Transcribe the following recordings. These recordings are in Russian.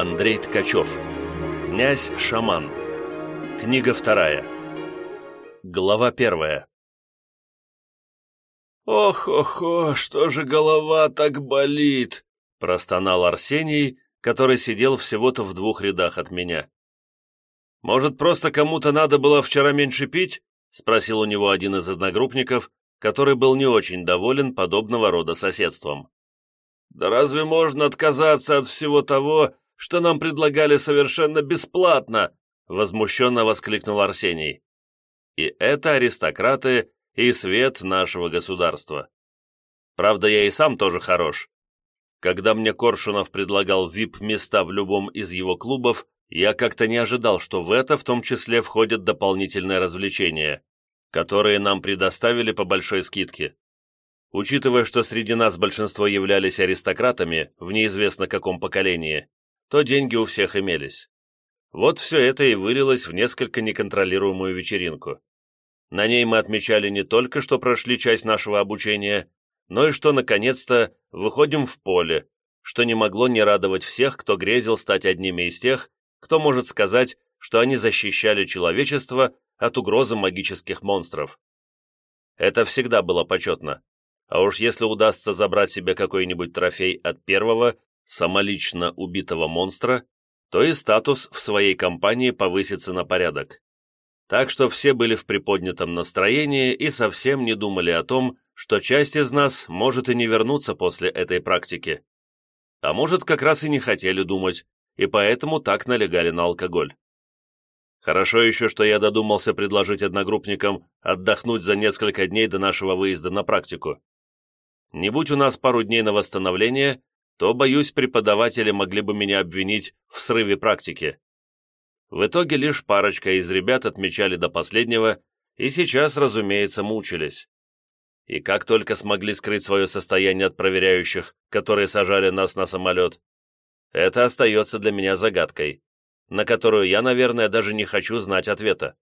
Андрей Ткачев. Князь-шаман. Книга вторая. Глава первая. «Ох-охо, что же голова так болит?» – простонал Арсений, который сидел всего-то в двух рядах от меня. «Может, просто кому-то надо было вчера меньше пить?» – спросил у него один из одногруппников, который был не очень доволен подобного рода соседством. «Да разве можно отказаться от всего того, что нам предлагали совершенно бесплатно!» возмущенно воскликнул Арсений. «И это аристократы и свет нашего государства. Правда, я и сам тоже хорош. Когда мне Коршунов предлагал вип-места в любом из его клубов, я как-то не ожидал, что в это в том числе входят дополнительные развлечения, которые нам предоставили по большой скидке. Учитывая, что среди нас большинство являлись аристократами в неизвестно каком поколении, то деньги у всех имелись. Вот все это и вылилось в несколько неконтролируемую вечеринку. На ней мы отмечали не только, что прошли часть нашего обучения, но и что, наконец-то, выходим в поле, что не могло не радовать всех, кто грезил стать одними из тех, кто может сказать, что они защищали человечество от угрозы магических монстров. Это всегда было почетно. А уж если удастся забрать себе какой-нибудь трофей от первого, самолично убитого монстра, то и статус в своей компании повысится на порядок. Так что все были в приподнятом настроении и совсем не думали о том, что часть из нас может и не вернуться после этой практики. А может, как раз и не хотели думать, и поэтому так налегали на алкоголь. Хорошо еще, что я додумался предложить одногруппникам отдохнуть за несколько дней до нашего выезда на практику. Не будь у нас пару дней на восстановление, то, боюсь, преподаватели могли бы меня обвинить в срыве практики. В итоге лишь парочка из ребят отмечали до последнего и сейчас, разумеется, мучились. И как только смогли скрыть свое состояние от проверяющих, которые сажали нас на самолет, это остается для меня загадкой, на которую я, наверное, даже не хочу знать ответа.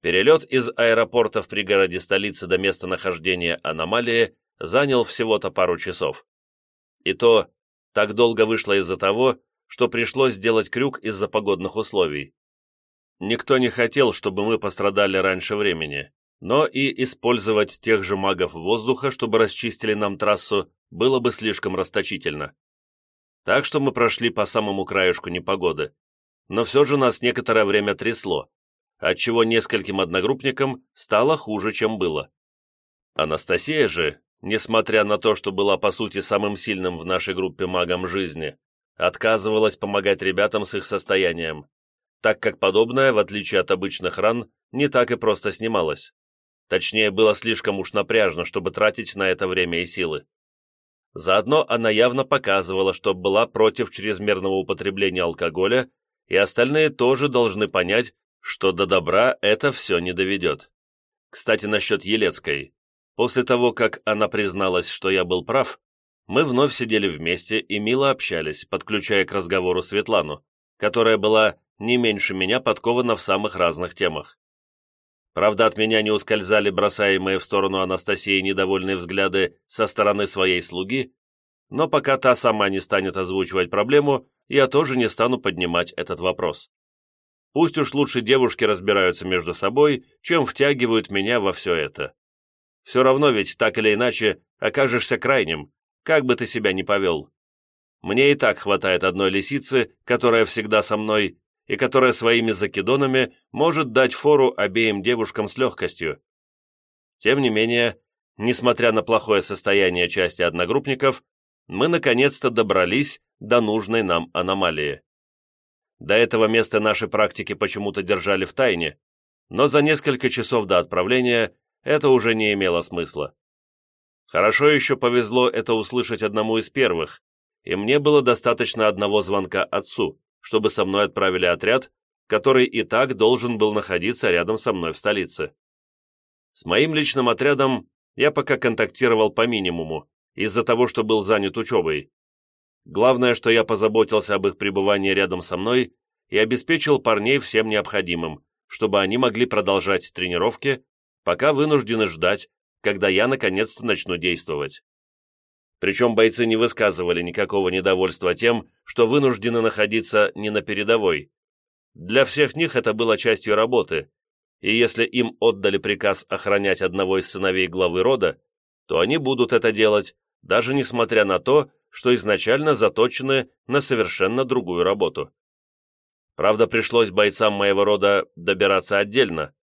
Перелет из аэропорта в пригороде столицы до места нахождения аномалии занял всего-то пару часов. И то так долго вышло из-за того, что пришлось сделать крюк из-за погодных условий. Никто не хотел, чтобы мы пострадали раньше времени, но и использовать тех же магов воздуха, чтобы расчистили нам трассу, было бы слишком расточительно. Так что мы прошли по самому краешку непогоды, но все же нас некоторое время трясло, отчего нескольким одногруппникам стало хуже, чем было. Анастасия же, несмотря на то, что была по сути самым сильным в нашей группе магом жизни, отказывалась помогать ребятам с их состоянием, так как подобное, в отличие от обычных ран, не так и просто снималось. Точнее, было слишком уж напряжно, чтобы тратить на это время и силы. Заодно она явно показывала, что была против чрезмерного употребления алкоголя, и остальные тоже должны понять, что до добра это все не доведет. Кстати, насчет Елецкой. После того, как она призналась, что я был прав, мы вновь сидели вместе и мило общались, подключая к разговору Светлану, которая была не меньше меня подкована в самых разных темах. Правда, от меня не ускользали бросаемые в сторону Анастасии недовольные взгляды со стороны своей слуги, но пока та сама не станет озвучивать проблему, я тоже не стану поднимать этот вопрос. Пусть уж лучше девушки разбираются между собой, чем втягивают меня во все это. Все равно ведь так или иначе окажешься крайним, как бы ты себя ни повел. Мне и так хватает одной лисицы, которая всегда со мной, и которая своими закидонами может дать фору обеим девушкам с легкостью. Тем не менее, несмотря на плохое состояние части одногруппников, мы наконец-то добрались до нужной нам аномалии. До этого места наши практики почему-то держали в тайне, но за несколько часов до отправления это уже не имело смысла. Хорошо еще повезло это услышать одному из первых, и мне было достаточно одного звонка отцу, чтобы со мной отправили отряд, который и так должен был находиться рядом со мной в столице. С моим личным отрядом я пока контактировал по минимуму, из-за того, что был занят учебой. Главное, что я позаботился об их пребывании рядом со мной и обеспечил парней всем необходимым, чтобы они могли продолжать тренировки, пока вынуждены ждать, когда я наконец-то начну действовать. Причем бойцы не высказывали никакого недовольства тем, что вынуждены находиться не на передовой. Для всех них это было частью работы, и если им отдали приказ охранять одного из сыновей главы рода, то они будут это делать, даже несмотря на то, что изначально заточены на совершенно другую работу. Правда, пришлось бойцам моего рода добираться отдельно,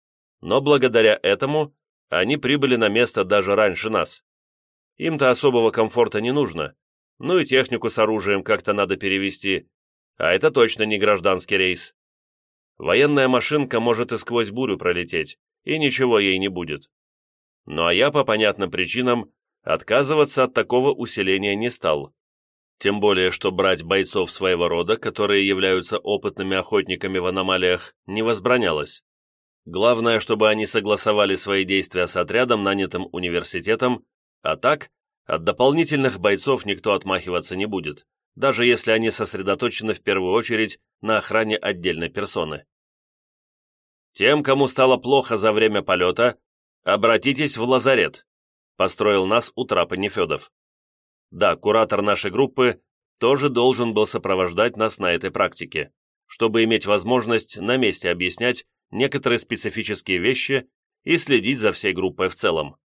но благодаря этому они прибыли на место даже раньше нас. Им-то особого комфорта не нужно, ну и технику с оружием как-то надо перевести, а это точно не гражданский рейс. Военная машинка может и сквозь бурю пролететь, и ничего ей не будет. Ну а я по понятным причинам отказываться от такого усиления не стал. Тем более, что брать бойцов своего рода, которые являются опытными охотниками в аномалиях, не возбранялось. Главное, чтобы они согласовали свои действия с отрядом, нанятым университетом, а так, от дополнительных бойцов никто отмахиваться не будет, даже если они сосредоточены в первую очередь на охране отдельной персоны. Тем, кому стало плохо за время полета, обратитесь в лазарет, построил нас у трапа Нефедов. Да, куратор нашей группы тоже должен был сопровождать нас на этой практике, чтобы иметь возможность на месте объяснять некоторые специфические вещи и следить за всей группой в целом.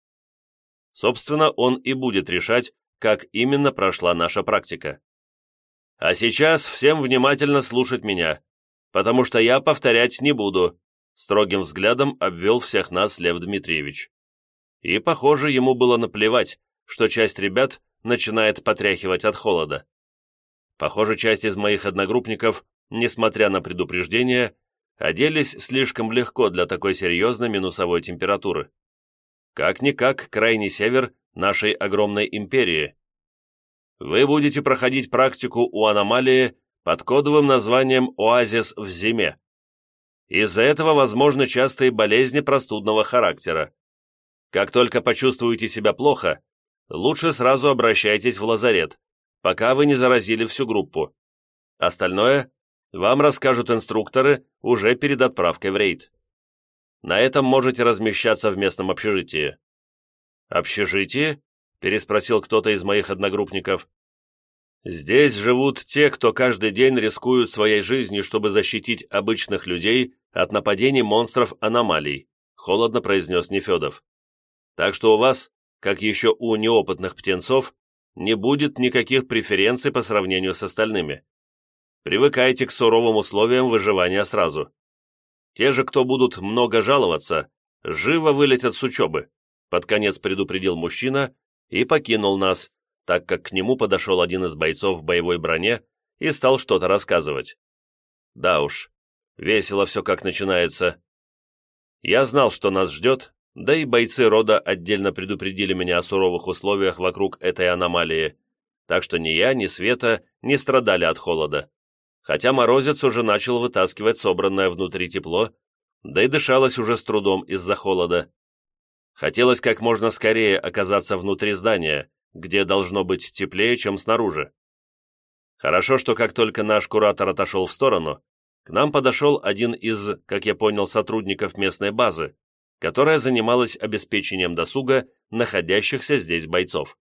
Собственно, он и будет решать, как именно прошла наша практика. А сейчас всем внимательно слушать меня, потому что я повторять не буду, строгим взглядом обвел всех нас Лев Дмитриевич. И, похоже, ему было наплевать, что часть ребят начинает потряхивать от холода. Похоже, часть из моих одногруппников, несмотря на предупреждение, оделись слишком легко для такой серьезной минусовой температуры. Как-никак крайний север нашей огромной империи. Вы будете проходить практику у аномалии под кодовым названием «Оазис в зиме». Из-за этого возможны частые болезни простудного характера. Как только почувствуете себя плохо, лучше сразу обращайтесь в лазарет, пока вы не заразили всю группу. Остальное вам расскажут инструкторы уже перед отправкой в рейд. На этом можете размещаться в местном общежитии». «Общежитие?» – переспросил кто-то из моих одногруппников. «Здесь живут те, кто каждый день рискуют своей жизнью, чтобы защитить обычных людей от нападений монстров-аномалий», – холодно произнес Нефедов. «Так что у вас как еще у неопытных птенцов, не будет никаких преференций по сравнению с остальными. Привыкайте к суровым условиям выживания сразу. Те же, кто будут много жаловаться, живо вылетят с учебы, под конец предупредил мужчина и покинул нас, так как к нему подошел один из бойцов в боевой броне и стал что-то рассказывать. Да уж, весело все как начинается. Я знал, что нас ждет, да и бойцы рода отдельно предупредили меня о суровых условиях вокруг этой аномалии, так что ни я, ни Света не страдали от холода. Хотя морозец уже начал вытаскивать собранное внутри тепло, да и дышалось уже с трудом из-за холода. Хотелось как можно скорее оказаться внутри здания, где должно быть теплее, чем снаружи. Хорошо, что как только наш куратор отошел в сторону, к нам подошел один из, как я понял, сотрудников местной базы, которая занималась обеспечением досуга находящихся здесь бойцов.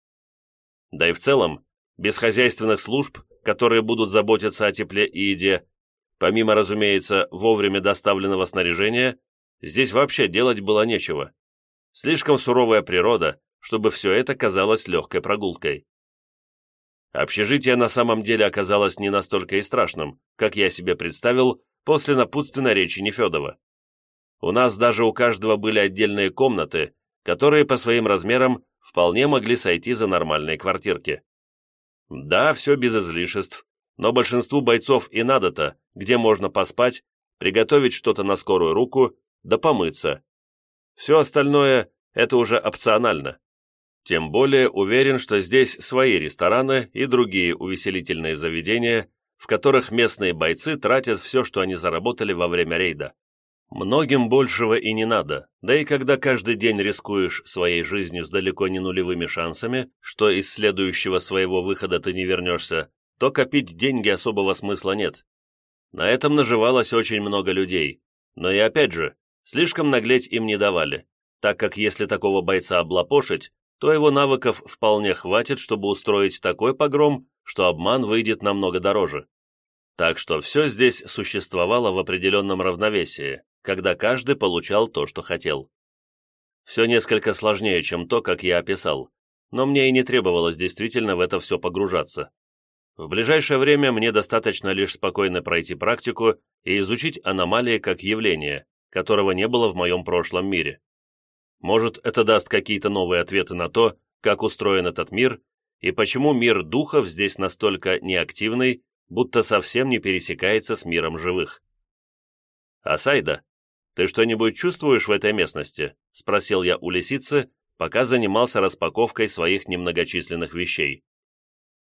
Да и в целом, без хозяйственных служб, которые будут заботиться о тепле и еде, помимо, разумеется, вовремя доставленного снаряжения, здесь вообще делать было нечего. Слишком суровая природа, чтобы все это казалось легкой прогулкой. Общежитие на самом деле оказалось не настолько и страшным, как я себе представил после напутственной речи Нефедова. У нас даже у каждого были отдельные комнаты, которые по своим размерам вполне могли сойти за нормальные квартирки. Да, все без излишеств, но большинству бойцов и надо-то, где можно поспать, приготовить что-то на скорую руку, да помыться. Все остальное – это уже опционально. Тем более уверен, что здесь свои рестораны и другие увеселительные заведения, в которых местные бойцы тратят все, что они заработали во время рейда. Многим большего и не надо, да и когда каждый день рискуешь своей жизнью с далеко не нулевыми шансами, что из следующего своего выхода ты не вернешься, то копить деньги особого смысла нет. На этом наживалось очень много людей, но и опять же, слишком наглеть им не давали, так как если такого бойца облапошить, то его навыков вполне хватит, чтобы устроить такой погром, что обман выйдет намного дороже. Так что все здесь существовало в определенном равновесии, когда каждый получал то, что хотел. Все несколько сложнее, чем то, как я описал, но мне и не требовалось действительно в это все погружаться. В ближайшее время мне достаточно лишь спокойно пройти практику и изучить аномалии как явление, которого не было в моем прошлом мире. Может, это даст какие-то новые ответы на то, как устроен этот мир и почему мир духов здесь настолько неактивный, будто совсем не пересекается с миром живых. «Асайда, ты что-нибудь чувствуешь в этой местности?» – спросил я у лисицы, пока занимался распаковкой своих немногочисленных вещей.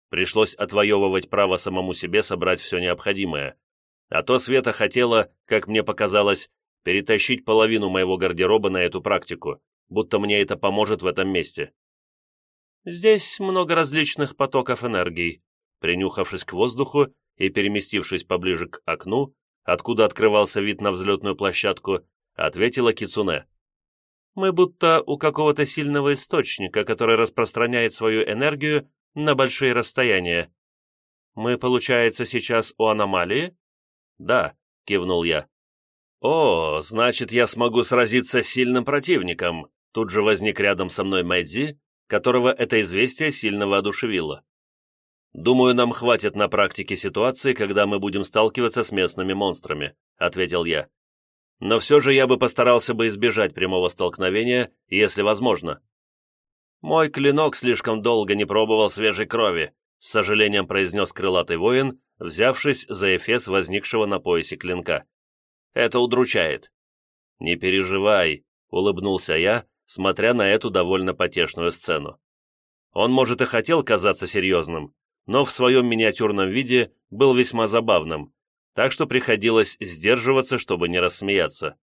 Пришлось отвоевывать право самому себе собрать все необходимое, а то Света хотела, как мне показалось, перетащить половину моего гардероба на эту практику, будто мне это поможет в этом месте. Здесь много различных потоков энергии. Принюхавшись к воздуху и переместившись поближе к окну, откуда открывался вид на взлетную площадку, ответила Кицуне. «Мы будто у какого-то сильного источника, который распространяет свою энергию на большие расстояния. Мы, получается, сейчас у аномалии?» «Да», — кивнул я. «О, значит, я смогу сразиться с сильным противником», тут же возник рядом со мной Мэдзи, которого это известие сильно воодушевило. «Думаю, нам хватит на практике ситуации, когда мы будем сталкиваться с местными монстрами», — ответил я. «Но все же я бы постарался бы избежать прямого столкновения, если возможно». «Мой клинок слишком долго не пробовал свежей крови», — с сожалением произнес крылатый воин, взявшись за эфес возникшего на поясе клинка. «Это удручает». «Не переживай», — улыбнулся я, смотря на эту довольно потешную сцену. Он, может, и хотел казаться серьезным, но в своем миниатюрном виде был весьма забавным, так что приходилось сдерживаться, чтобы не рассмеяться.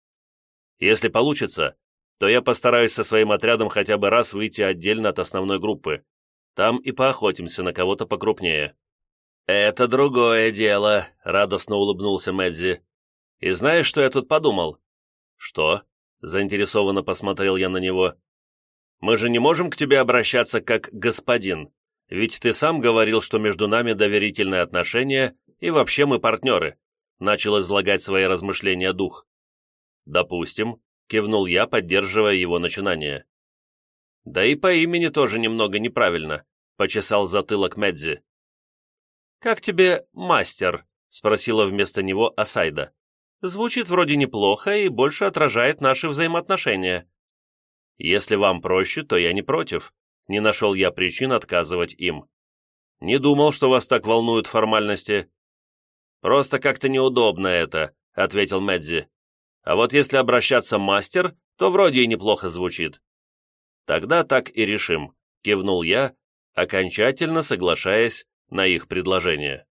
Если получится, то я постараюсь со своим отрядом хотя бы раз выйти отдельно от основной группы. Там и поохотимся на кого-то покрупнее». «Это другое дело», — радостно улыбнулся Мэдзи. «И знаешь, что я тут подумал?» «Что?» — заинтересованно посмотрел я на него. «Мы же не можем к тебе обращаться как господин, ведь ты сам говорил, что между нами доверительные отношения, и вообще мы партнеры», начал излагать свои размышления дух. «Допустим», — кивнул я, поддерживая его начинание. «Да и по имени тоже немного неправильно», — почесал затылок Медзи. «Как тебе мастер?» — спросила вместо него Асайда. «Звучит вроде неплохо и больше отражает наши взаимоотношения». «Если вам проще, то я не против», не нашел я причин отказывать им. Не думал, что вас так волнуют формальности. Просто как-то неудобно это, ответил Мэдзи. А вот если обращаться мастер, то вроде и неплохо звучит. Тогда так и решим, кивнул я, окончательно соглашаясь на их предложение.